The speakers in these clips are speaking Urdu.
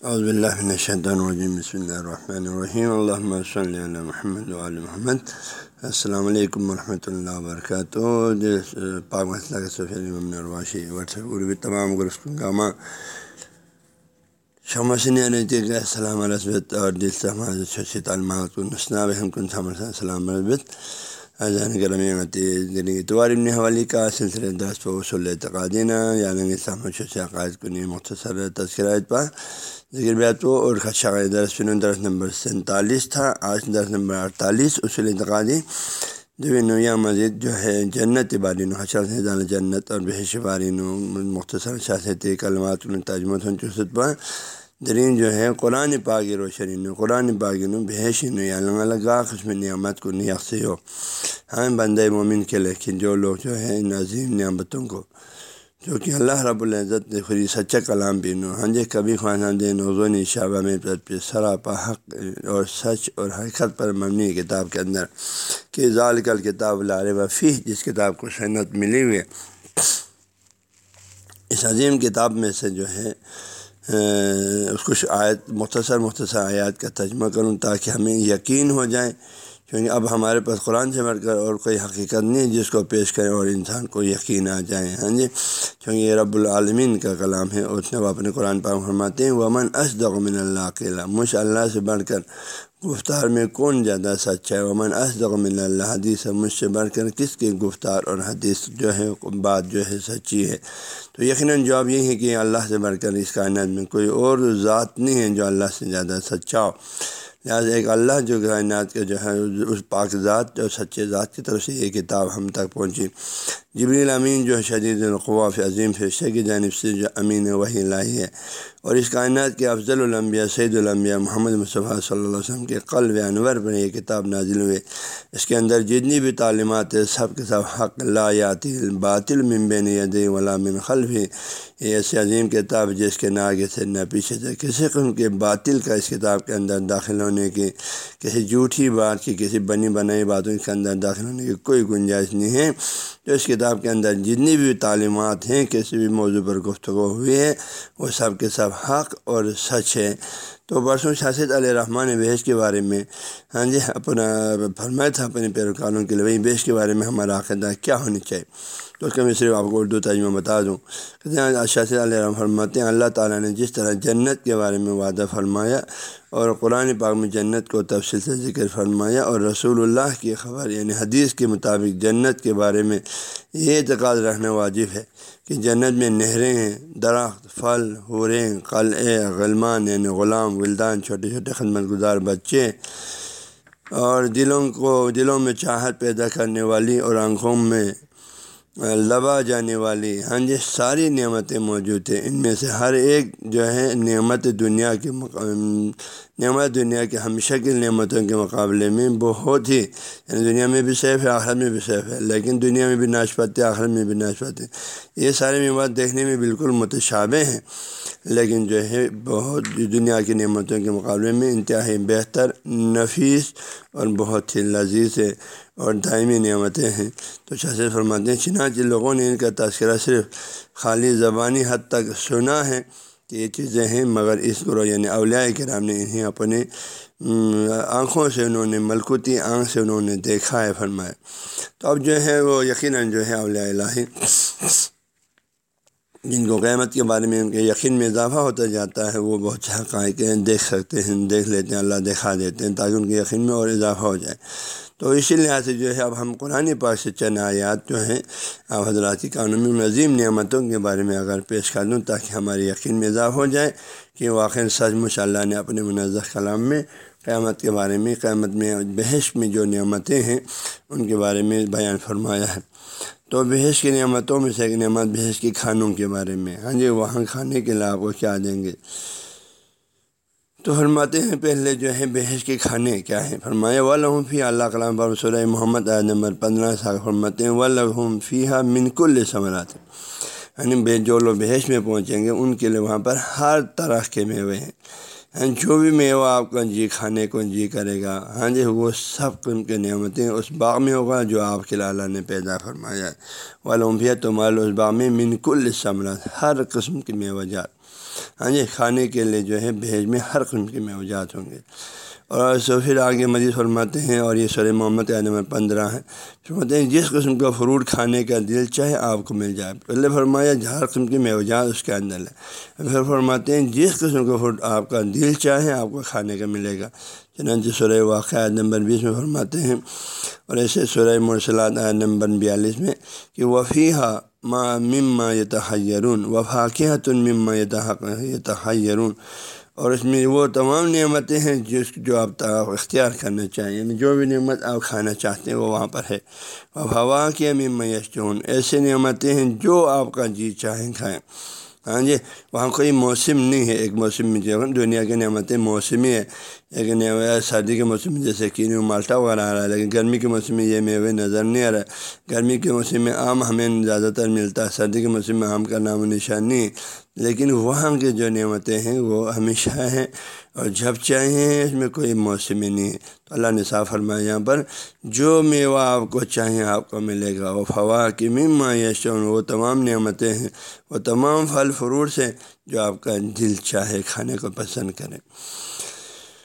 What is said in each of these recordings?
عزب اللہ الرجیم بسم اللہ الرحمن الرحیم اللہ صلی علیہ محمد محمد السلام علیکم ورحمۃ اللہ وبرکاتہ پاک مسئلہ کے سفید واشی اردو تمام گروس گرسکامہ شمسن رہتی کہ السلام رسبت اور دل سے ہمارے چھوٹی تعلیمات کو نسنا بحم کن سمر السلام رسبت اذان گرمی اتوار ابن حوالی کا سلسلہ دس و اصول اعتقادینہ یعنی اسلام عقائد کو مختصر تذکرہ پا ذکر بیات اور خدشہ درس فن درس نمبر سینتالیس تھا آج درس نمبر اڑتالیس اصول انتقادی جو نویا مزید جو ہے جنت بارین حشر سے جنت اور بحش بارین مختصر شاست کلمات تجمت چوسط پا درین جو ہے، قرآن پاک روشنی قرآن پاکن بحش الگ الگ قسم نعمت کو نیاسی ہو۔ ہاں بندے مومن کے لیکن جو لوگ جو ہے نظیم نعمتوں کو، جو کہ اللہ رب العزت نے خری سچا کلام بینو ہاں جی کبھی خانہ دے نوزونی شعبہ میں سراپا حق اور سچ اور حقیقت پر مبنی کتاب کے اندر کہ ذال کل کتاب لار وفی جس کتاب کو صنعت ملی ہوئی اس عظیم کتاب میں سے جو ہے اس آیت مختصر مختصر آیات کا ترجمہ کروں تاکہ ہمیں یقین ہو جائے کیونکہ اب ہمارے پاس قرآن سے بڑھ کر اور کوئی حقیقت نہیں ہے جس کو پیش کریں اور انسان کو یقین آ جائے ہاں جی؟ کیونکہ یہ رب العالمین کا کلام ہے اور اس نے وہ اپنے قرآن پاک فرماتے ہیں، ومن من اللہ اکیلا مش اللہ سے بڑھ کر گفتار میں کون زیادہ سچ ہے؟ ومن من اللہ حدیث ہے مجھ سے بڑھ کر کس کی گفتار اور حدیث جو ہے، بات جو ہے سچی ہے؟ تو یقیناً جواب یہ ہے کہ اللہ سے بڑھ کر اس کائنات میں کوئی اور ذات نہیں ہے جو اللہ سے زیادہ سچا ہو۔ لہٰذا ایک اللہ جو کائنات کے جو ہے، اس پاک ذات جو سچے ذات کی طرف سے یہ کتاب ہم تک پہنچی۔ جبریل امین جو شدید القواف عظیم فرشے کی جانب سے جو امین وہی لائی ہے۔ اور اس کائنات کے افضل الانبیاء، سید الانبیاء محمد مصطفیٰ صلی اللہ علیہ وسلم کے قلب انور پر یہ کتاب نازل ہوئے۔ اس کے اندر جتنی بھی تعلیمات ہے سب کے سب حق، لا یاتی باطل ممبین ید ولا من خلف یہ ایسی عظیم کتاب جس کے نہ آگے سے نہ پیچھے سے کسی قسم کے باطل کا اس کتاب کے اندر داخل ہونے کی، کسی جھوٹی بات کی، کسی بنی بنائی باتوں کے اندر داخل ہونے کی کوئی گنجائش نہیں ہے۔ تو اس کتاب کے اندر جتنی بھی تعلیمات ہیں، کسی بھی موضوع پر گفتگو ہوئی ہے، وہ سب کے سب حق اور سچ ہے تو برسوں شاست علیہ رحمٰن بحث کے بارے میں ہاں جی اپنا فرمایا تھا اپنے پیروکاروں کے لیے وہی بحث کے بارے میں ہمارا عقیدہ کیا ہونی چاہیے؟ تو اس کا میں صرف آپ کو اردو ترجمہ بتا دوں شاست علیہ فرماتے ہیں، اللہ تعالیٰ نے جس طرح جنت کے بارے میں وعدہ فرمایا اور قرآن پاک میں جنت کو تفصیل سے ذکر فرمایا اور رسول اللہ کی خبر یعنی حدیث کے مطابق جنت کے بارے میں یہ اعتقاد رہنا واجب ہے کہ جنت میں نہریں ہیں، درخت، پھل حوریں قلعے، غلمان یعنی غلام، ولدان، چھوٹے چھوٹے خدمت گزار بچے اور دلوں کو، دلوں میں چاہت پیدا کرنے والی اور آنکھوں میں لبا جانے والی ہاں جی ساری نعمتیں موجود ہیں۔ ان میں سے ہر ایک جو ہے نعمت دنیا کے نعمت دنیا کے ہمیشہ کی نعمتوں کے مقابلے میں بہت ہی یعنی دنیا میں بھی سیف ہے آخر میں بھی سیف ہے، لیکن دنیا میں بھی ناشپاتی آخر میں بھی ناشپاتی۔ یہ سارے نعمت دیکھنے میں بالکل متشابہ ہیں۔ لیکن جو ہے، بہت دنیا کی نعمتوں کے مقابلے میں انتہائی بہتر، نفیس اور بہت ہی لذیذ ہے اور دائمی نعمتیں ہیں۔ تو شاہ فرماتے ہیں، چنانچہ لوگوں نے ان کا تذکرہ صرف خالی زبانی حد تک سنا ہے کہ یہ چیزیں ہیں، مگر اس گروہ یعنی اولیاء کرام نے انہیں اپنے آنکھوں سے انہوں نے، ملکوتی آنکھ سے انہوں نے دیکھا ہے، فرمایا۔ تو اب جو ہے، وہ یقیناً جو ہے، اولیاء الہی جن کو قیامت کے بارے میں ان کے یقین میں اضافہ ہوتا جاتا ہے، وہ بہت سے حقائق دیکھ سکتے ہیں، دیکھ لیتے ہیں، اللہ دکھا دیتے ہیں تاکہ ان کے یقین میں اور اضافہ ہو جائے۔ تو اسی لحاظ سے جو ہے، اب ہم قرآن پاک سے چند آیات جو ہیں، اب حضرات قانونی نظیم نعمتوں کے بارے میں اگر پیش کر دوں تاکہ ہمارے یقین میں اضافہ ہو جائے کہ واقع سچ مش اللہ نے اپنے منظر کلام میں قیامت کے بارے میں، قیامت میں بحث میں جو نعمتیں ہیں، ان کے بارے میں بیان فرمایا ہے۔ تو بحث کی نعمتوں میں سے ایک نعمت بحث کی کھانوں کے بارے میں۔ ہاں جی وہاں کھانے کے علاوہ وہ کیا دیں گے؟ تو فرماتے ہیں پہلے جو ہے بحث کے کھانے کیا ہیں؟ فرمایا والم فی اللہ کلام پر سورہ محمد عید نمبر پندرہ سال فرماتے ہیں ولحم فی ہا منکل ثمرات۔ یعنی جو لوگ بحث میں پہنچیں گے، ان کے لیے وہاں پر ہر طرح کے میوے ہیں۔ ہاں، جو بھی میوہ آپ کا جی کھانے کو جی کرے گا ہاں جی وہ سب قسم کے نعمتیں اس باغ میں ہوگا جو آپ کے لالہ نے پیدا فرمایا ہے۔ والمبیا تو اس باغ میں منکل ثمرات، ہر قسم کی میوہ جات۔ ہاں جی کھانے کے لیے جو ہے بھیج میں ہر قسم کے میوہ ہوں گے۔ اور سو پھر آگے مزید فرماتے ہیں، اور یہ سر محمد نمبر پندرہ ہے۔ فرماتے ہیں، جس قسم کا فروٹ کھانے کا دل چاہے آپ کو مل جائے۔ پہلے فرمایا ہر قسم کی میوجات اس کے اندر ہے۔ پھر فرماتے ہیں، جس قسم کا فروٹ آپ کا دل چاہے، آپ کو کھانے کا ملے گا۔ چنانچہ سورہ واقعہ نمبر بیس میں فرماتے ہیں، اور ایسے سورہ مرسلات نمبر بیالیس میں کہ وفیحہ ما مما یتحیرون وفاقیت مما یتحیرون۔ اور اس میں وہ تمام نعمتیں ہیں جس جو آپ اختیار کرنا چاہیں۔ یعنی جو بھی نعمت آپ کھانا چاہتے ہیں وہ وہاں پر ہے۔ اب ہوا کے میشون ایسے نعمتیں ہیں جو آپ کا جی چاہیں کھائیں۔ ہاں جی وہاں کوئی موسم نہیں ہے، ایک موسم میں جو دنیا کی نعمتیں موسمی ہے ایک سردی کے موسم میں جیسے کینی مالٹا وغیرہ آ رہا ہے، لیکن گرمی کے موسم میں یہ میوے نظر نہیں آ رہا ہے گرمی کے موسم میں آم ہمیں زیادہ تر ملتا ہے، سردی کے موسم میں آم کا نام و نشان نہیں۔ لیکن وہاں کی جو نعمتیں ہیں، وہ ہمیشہ ہیں۔ اور جب چاہیں اس میں کوئی موسمی نہیں ہے۔ تو اللہ نے صاف فرمایا، یہاں پر جو میوہ آپ کو چاہیں آپ کو ملے گا، وہ فوا کی مما یشون وہ تمام نعمتیں ہیں، وہ تمام پھل فروٹس ہیں جو آپ کا دل چاہے، کھانے کو پسند کریں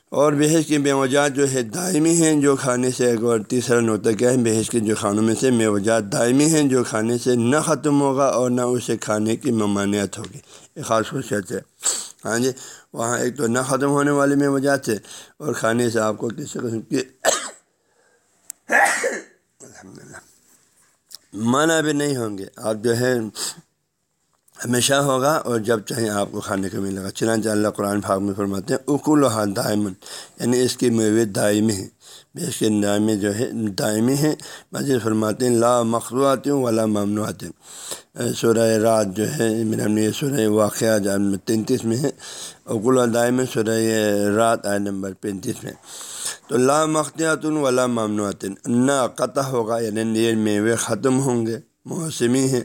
اور بحث کی بیوجات جو ہے دائمی ہیں، جو کھانے سے ایک اور تیسرا نقطہ کیا ہے، بحث کے جو کھانوں میں سے میوجات دائمی ہیں، جو کھانے سے نہ ختم ہوگا اور نہ اسے کھانے کی ممانعت ہوگی۔ ایک خاص خصوصیت ہے۔ ہاں جی وہاں ایک تو نہ ختم ہونے والے میوجات ہے اور کھانے سے آپ کو کسی قسم کی الحمد للہ معنی بھی نہیں ہوں گے۔ آپ جو ہے ہمیشہ ہوگا اور جب چاہیں آپ کو کھانے کو ملے گا۔ چنانچہ اللہ قرآن پھاغ میں فرماتے ہیں اکول و دائمن یعنی اس کی میوے دائمی ہیں۔ بیس کے دائمی جو ہے، دائمی ہیں۔ مزید فرماتے ہیں، لا مخلوعات ہوں ولا ممنوعات۔ سورہ رات جو ہے میرا سورہ واقعہ تینتیس میں ہے۔ اکول و دائم سورہ رات آئے نمبر پینتیس میں۔ تو لا مختیات ولا ممنوعات، نہ قطع ہوگا یعنی یہ میوے ختم ہوں گے۔ موسمی ہیں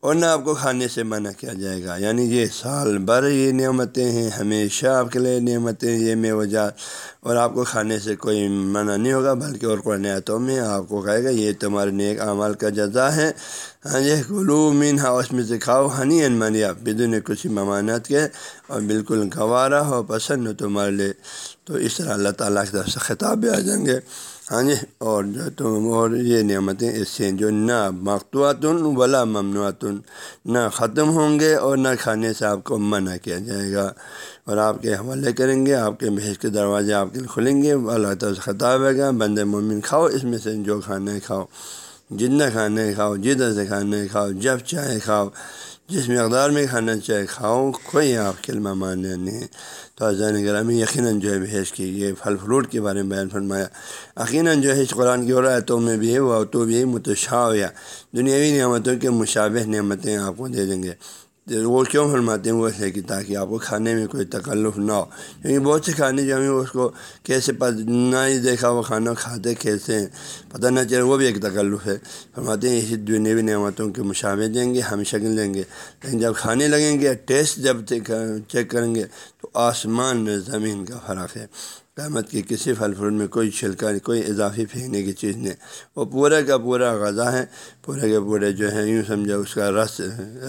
اور نہ آپ کو کھانے سے منع کیا جائے گا۔ یعنی یہ سال بھر یہ نعمتیں ہیں، ہمیشہ آپ کے لیے نعمتیں یہ میں وجہ۔ اور آپ کو کھانے سے کوئی منع نہیں ہوگا، بلکہ اور قرنیتوں میں آپ کو کہے گا، یہ تمہارے نیک اعمال کا جزا ہے۔ ہاں جی کلو مین ہا اس میں سے کھاؤ ہنی ان منیا بدون کچھ ممانت کے اور بالکل گوارا ہو، پسند ہو تمہارے لیے۔ تو اس طرح اللہ تعالیٰ کی طرف سے خطاب بھی آ جائیں گے۔ ہاں جی اور جو تم اور یہ نعمتیں اس سے جو نہ مختوعاتن ولا ممنوعاتن نہ ختم ہوں گے اور نہ کھانے سے آپ کو منع کیا جائے گا۔ اور آپ کے حوالے کریں گے، آپ کے بھیج کے دروازے آپ کے کھلیں گے۔ اللہ تعالیٰ سے خطاب ہے گا بند مومن کھاؤ، اس میں سے جو کھانا کھاؤ، جتنا کھانا کھاؤ، جدھر سے کھانا کھاؤ، جب چاہے کھاؤ۔ جس مقدار میں کھانا چاہے کھاؤ کوئی آپ کے ماننے نہیں تو اذان گرامی یقیناً جو ہے بحث کی یہ پھل فروٹ کے بارے میں بیان فرمایا۔ یقیناً جو ہے قرآن کی اور آیتوں میں بھی ہے، وہ تو بھی متشا یا دنیاوی نعمتوں کے مشابہ نعمتیں آپ کو دے دیں گے۔ وہ کیوں فرماتے ہیں وہ ہے کہ تاکہ آپ کو کھانے میں کوئی تکلف نہ ہو؟ کیونکہ بہت سے کھانے جو ہمیں اس کو کیسے نہ ہی دیکھا وہ کھانا کھاتے کیسے ہیں، پتہ نہ چلے وہ بھی ایک تکلف ہے۔ فرماتے ہیں اسی دنیاوی نعمتوں کے مشابے دیں گے، ہم شکل دیں گے۔ لیکن جب کھانے لگیں گے، ٹیسٹ جب چیک کریں گے، تو آسمان زمین کا فرق ہے۔ قیامت کی کسی پھل فروٹ میں کوئی چھلکا کوئی اضافی پھینکنے کی چیز نہیں۔ وہ پورا کا پورا غذا ہے پورے کے پورے جو ہے، یوں سمجھا اس کا رس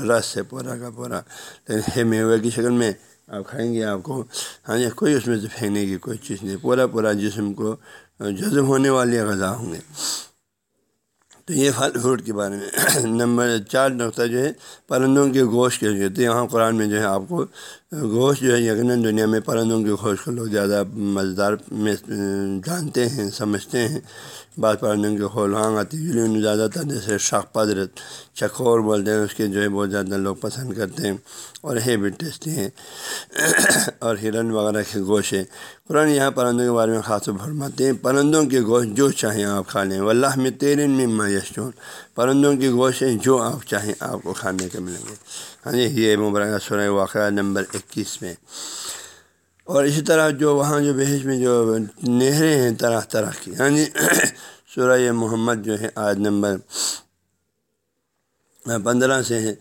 رس ہے، پورا کا پورا۔ لیکن ہے میوے کی شکل میں آپ کھائیں گے، آپ کو ہاں جی کوئی اس میں سے پھینکنے کی کوئی چیز نہیں۔ پورا پورا جسم کو جذب ہونے والی غذا ہوں گے۔ تو یہ پھل فروٹ کے بارے میں۔ نمبر چار نقطہ جو ہے، پرندوں کے گوشت کے جو یہاں قرآن میں جو ہے آپ کو گوشت جو ہے یقیناً دنیا میں پرندوں کے گوشت کو لوگ زیادہ مزیدار میں جانتے ہیں، سمجھتے ہیں۔ بعض پرندوں کے کھولانگ آتی ہے زیادہ تر جیسے شاخ پدرت چکور بولتے ہیں، اس کے جو ہے بہت زیادہ لوگ پسند کرتے ہیں اور ہے بھی ٹیسٹی ہیں۔ اور ہرن وغیرہ کے گوشت ہیں۔ قرآن یہاں پرندوں کے بارے میں خاص فرماتے ہیں، پرندوں کے گوشت جو چاہیں آپ کھا لیں۔ واللہ میں تیرن میں میشون پرندوں کے گوشت ہیں جو آپ چاہیں آپ کو کھانے کے ملیں گے۔ ہاں جی یہ مبارکہ سورہ واقعہ نمبر اکیس میں۔ اور اسی طرح جو وہاں جو بحث میں جو نہریں ہیں طرح طرح کی۔ ہاں جی سورہ محمد جو ہے آج نمبر پندرہ سے ہیں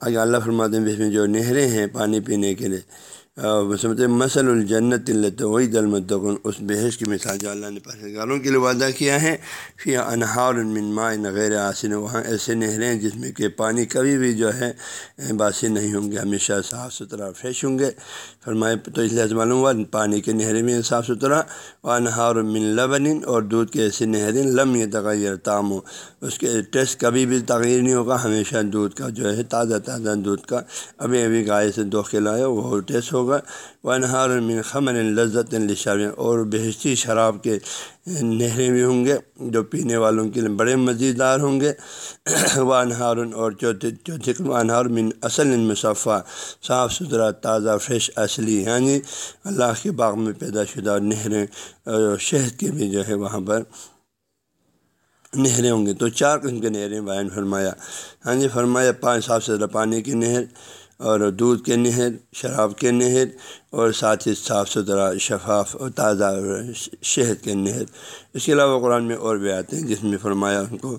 اگر اللہ فرماتے ہیں بحث میں جو نہریں ہیں پانی پینے کے لیے۔ بسمت مسل الجنت الت وہی دلمتن اس بحث کی مثال جو اللہ نے پرہزگاروں کے لیے وعدہ کیا ہے فی انہار المنما غیر آسن، وہاں ایسے نہریں جس میں کہ پانی کبھی بھی جو ہے، باسی نہیں ہوں گے، ہمیشہ صاف ستھرا فریش ہوں گے۔ فرمائے، تو اس لحاظ معلوم ہوا، پانی کے نہریں میں صاف ستھرا و انہار من لبن اور دودھ کے ایسے نہریں لم یہ تغیر تام ہو اس کے ٹیسٹ کبھی بھی تغیر نہیں ہوگا، ہمیشہ دودھ کا جو ہے، تازہ تازہ دودھ کا، ابھی ابھی گائے سے دو کھلایا، وہ ٹیسٹ ہوگا۔ ہوگا۔ ونہار من خمر لذت الشاب اور بہشتی شراب کے نہریں بھی ہوں گے جو پینے والوں کے لیے بڑے مزیدار ہوں گے۔ وہ انہار اور چوتھے چوتھے انہار من اصل مصفہ صاف ستھرا، تازہ، فریش، اصلی یعنی اللہ کے باغ میں پیدا شدہ نہریں شہد کے بھی جو ہے وہاں پر نہریں ہوں گے۔ تو چار قسم کے نہریں بیان فرمایا۔ ہاں جی فرمایا پانچ صاف ستھرا پانی کی نہر اور دودھ کے نہر، شراب کے نہر، اور ساتھ ہی صاف ستھرا شفاف اور تازہ شہد کے نہر۔ اس کے علاوہ قرآن میں اور بھی آتے ہیں جس میں فرمایا ان کو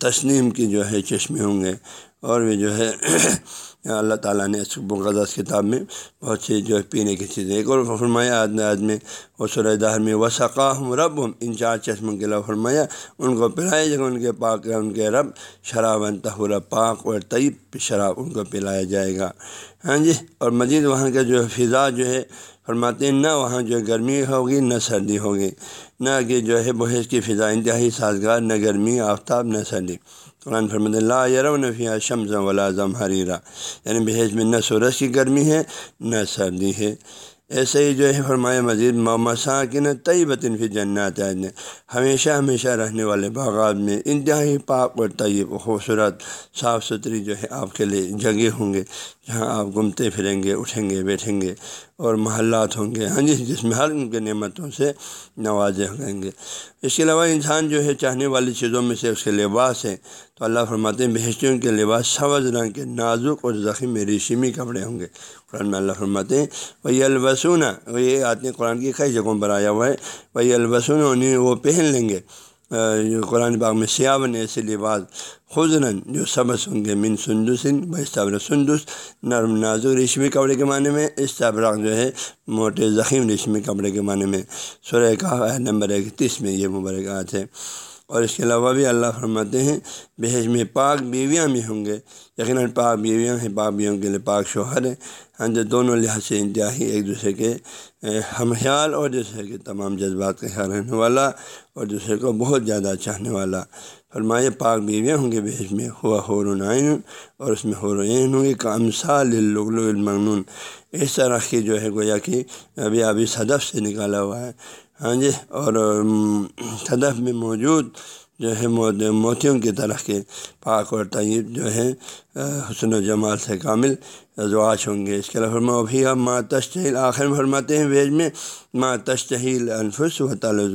تسنیم کی جو ہے چشمے ہوں گے۔ اور بھی جو ہے، اللہ تعالیٰ نے اس مقدس کتاب میں بہت سی جو ہے پینے کی چیزیں ایک اور فرمایا آدمی آدمی وہ دہر میں وسقا ہم رب ہم ان چار چشموں کے علاوہ فرمایا، ان کو پلایا جائے گا ان کے پاک ان کے رب، شراب تہور پاک اور طیب شراب ان کو پلایا جائے گا۔ ہاں جی؟ اور مزید وہاں کا جو فضا جو ہے، فرماتے ہیں، نہ وہاں جو گرمی ہوگی، نہ سردی ہوگی، نہ کہ جو ہے بحث کی فضا، انتہائی سازگار، نہ گرمی، آفتاب، نہ سردی۔ قرآن فرمد اللہ یرون فیا شمز ولازم حریرہ یعنی بحیث میں نہ سورج کی گرمی ہے، نہ سردی ہے۔ ایسے ہی جو ہے فرمایا مزید مساکن طیبتن فی جنات۔ نے ہمیشہ ہمیشہ رہنے والے باغات میں انتہائی پاک اور طیب خوبصورت، صاف ستھری جو ہے آپ کے لیے جگہ ہوں گے، جہاں آپ گھومتے پھریں گے، اٹھیں گے، بیٹھیں گے۔ اور محلات ہوں گے۔ ہاں جی جس میں ہر ان کے نعمتوں سے نوازے ہوں گے۔ اس کے علاوہ انسان جو ہے چاہنے والی چیزوں میں سے اس کے لباس ہے تو اللہ فرماتے ہیں، بہشتیوں کے لباس سبز رنگ کے نازک اور زخم ریشمی کپڑے ہوں گے۔ قرآن میں اللہ فرماتے ہیں وہی البسون یہ آتے قرآن کی کئی جگہوں پر آیا ہوا ہے۔ وہی البسون انہیں وہ پہن لیں گے۔ قرآن باغ میں سیاون ایسے لباس خزرن جو سبس ہوں گے، من سندسن بستابر سندس نرم نازک ریشمی کپڑے کے معنی میں، اس جو ہے، موٹے زخیم ریشمی کپڑے کے معنی میں۔ سورہ کا نمبر اکتیس میں یہ مبارکات ہے۔ اور اس کے علاوہ بھی اللہ فرماتے ہیں بحث میں پاک بیویاں بھی ہوں گے۔ یقیناً پاک بیویاں ہیں، پاک بیویوں کے لیے پاک شوہر ہیں۔ ہاں جو دونوں لحاظ سے انتہائی ایک دوسرے کے ہم خیال اور دوسرے کے تمام جذبات کا خیال رہنے والا اور دوسرے کو بہت زیادہ چاہنے والا۔ فرمائے پاک بیویاں ہوں گے بحث میں ہوا حورنعین اور اس میں حورعین ہوں گے۔ کام سال المنون اس طرح کی جو ہے گویا کہ ابھی ابھی صدف سے نکالا ہوا ہے۔ ہاں جی اور صدف میں موجود جو ہے موتیوں کی طرح کے پاک اور طیب جو ہے حسن و جمال سے کامل ازواج ہوں گے۔ اس کے علاوہ فرما بھی ہم ماں تشتحیل آخر میں فرماتے ہیں، ویج میں ماں تشتحیل انفس و تعلیٰ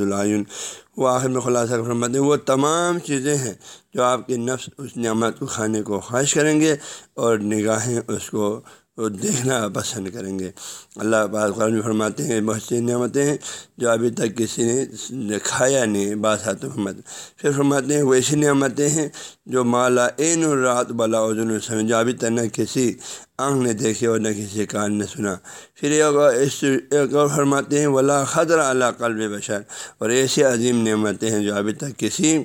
وہ آخر میں خلاصہ فرماتے ہیں، وہ تمام چیزیں ہیں جو آپ کے نفس، اس نعمت کو کھانے کو خواہش کریں گے اور نگاہیں اس کو دیکھنا پسند کریں گے۔ اللہ بعض قرآن فرماتے ہیں، بہت سی نعمتیں ہیں جو ابھی تک کسی نے کھایا نہیں باسات محمد پھر فرماتے ہیں ویسی نعمتیں ہیں جو مالا عین الرات بلا عظن السلم جو ابھی تک نہ کسی آنکھ نے دیکھے اور نہ کسی کان نے سنا۔ پھر ایک اور فرماتے ہیں، ولا خطر اللہ قلب بشر۔ اور ایسی عظیم نعمتیں ہیں جو ابھی تک کسی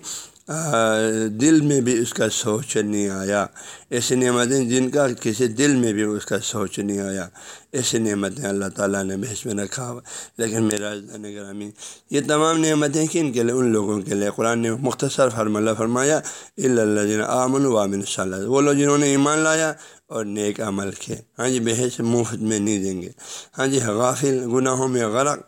دل میں بھی اس کا سوچ نہیں آیا۔ ایسی نعمتیں جن کا کسی دل میں بھی اس کا سوچ نہیں آیا۔ ایسی نعمتیں اللہ تعالیٰ نے بحث میں رکھا ہوا۔ لیکن میرا گرامی، یہ تمام نعمتیں کن کے لیے؟ ان لوگوں کے لیے۔ قرآن نے مختصر فرملہ فرمایا اللہ جن آمن وامن صلی اللہ وہ لوگ جنہوں نے ایمان لایا اور نیک عمل کیے۔ ہاں جی بحث مفت میں نہیں دیں گے۔ ہاں جی غافل، گناہوں میں غرق۔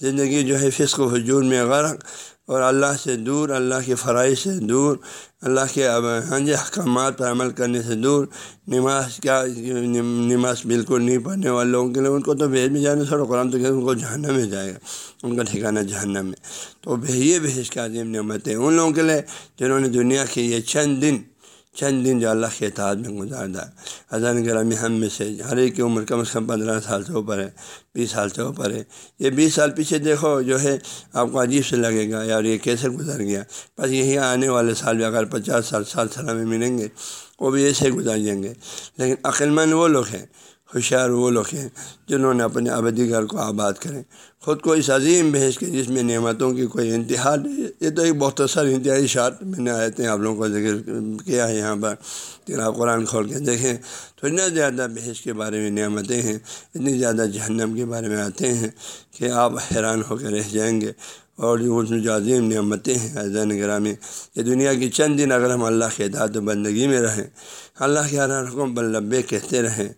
زندگی جو ہے، فسق و حجور میں غرق۔ اور اللہ سے دور، اللہ کے فرائض سے دور، اللہ کے ہاں جی احکامات پر عمل کرنے سے دور، نماز کیا، نماز بالکل نہیں پڑھنے والے لوگوں کے لیے ان کو تو بھیج میں جانا، سر، قرآن تو کہ ان کو جہنم میں جائے گا، ان کا ٹھکانہ جہنم میں۔ تو یہ بھیج کا عظیم نعمت ہے ان لوگوں کے لیے جنہوں نے دنیا کے یہ چند دن چند دن جو اللہ کے اطاعت میں گزارتا ہے۔ حضرت گرامی ہم میں سے ہر ایک کی عمر کم از کم پندرہ سال سے اوپر ہے، بیس سال سے اوپر ہے۔ یہ بیس سال پیچھے دیکھو جو ہے، آپ کو عجیب سے لگے گا یار یہ کیسے گزر گیا۔ بس یہی آنے والے سال بھی اگر پچاس سال سال سال میں ملیں گے، وہ بھی ایسے گزار جائیں گے۔ لیکن عقلمند وہ لوگ ہیں ہوشیار وہ لوگ ہیں جنہوں نے اپنے ابدی گھر کو آباد کریں۔ خود کو اس عظیم بحث کے جس میں نعمتوں کی کوئی انتہا یہ تو ایک مختصر انتہائی شاعت میں نے آئے تھے آپ لوگوں کو ذکر کیا ہے یہاں پر۔ پھر آپ قرآن کھول کے دیکھیں، تو اتنا زیادہ بحث کے بارے میں نعمتیں ہیں، اتنی زیادہ جہنم کے بارے میں آتے ہیں کہ آپ حیران ہو کے رہ جائیں گے۔ اور جو عظیم نعمتیں ہیں حضین گرامی یہ دنیا کی چند دن اگر ہم اللہ کے اطاعت و بندگی میں رہیں اللہ کے ہر حکم پر لبے کہتے رہیں۔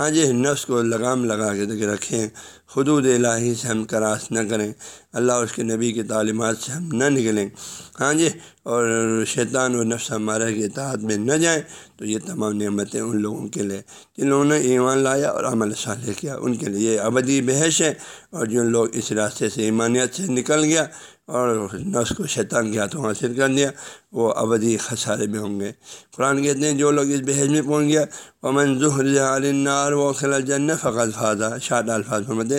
ہاں جی نفس کو لگام لگا کے رکھیں۔ حدود الہی سے ہم کراس نہ کریں۔ اللہ اس کے نبی کی تعلیمات سے ہم نہ نکلیں۔ ہاں جی اور شیطان و نفس ہمارے کے اطاعت میں نہ جائیں۔ تو یہ تمام نعمتیں ان لوگوں کے لیے، جن لوگوں نے ایمان لایا اور عمل صالح کیا، ان کے لیے ابدی بحث ہے۔ اور جن لوگ اس راستے سے ایمانیت سے نکل گیا اور نفس کو شیطان کے ہاتھوں حاصل کر دیا وہ ابدی خسارے میں ہوں گے۔ قرآن کہتے ہیں، جو لوگ اس بحث میں پہنچ گیا وہ منظور علنار و خلا جن فقط فاضہ شاد الفاظ محمد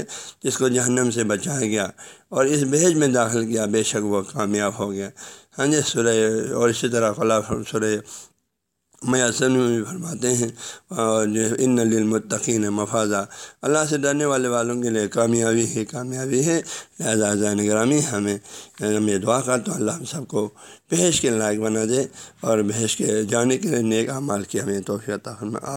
جس کو جہنم سے بچایا گیا۔ اور اس بحث میں داخل کیا، بے شک وہ کامیاب ہو گیا۔ ہاں جی سورہ، اور اسی طرح خلاف سورہ میسر میں فرماتے ہیں، اور جو ان للمتقین مفاذہ اللہ سے ڈرنے والے والوں کے لیے کامیابی ہی کامیابی ہے۔ لہٰذا زین گرامی ہمیں، ہم یہ دعا کر تو اللہ ہم سب کو بحث کے لائق بنا دے اور بحث کے جانے کے لیے نیک اعمال کی ہمیں توفیع فرما